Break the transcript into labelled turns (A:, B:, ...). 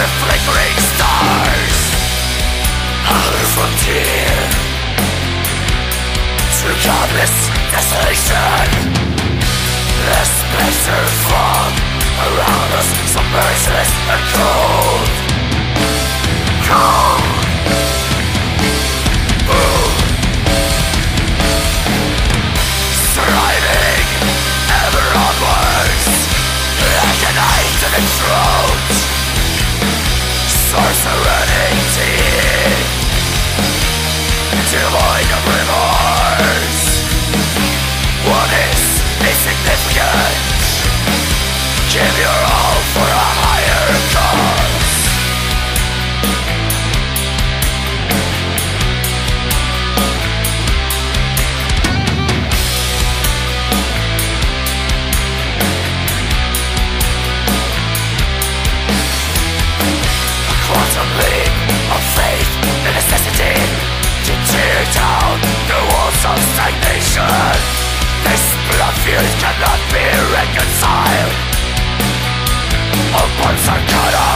A: the
B: flickering stars. Other frontier. To godless desolation. The spacer fog around us So merciless and cold. Cold destruction This blood feud cannot be reconciled. Our bonds are cut off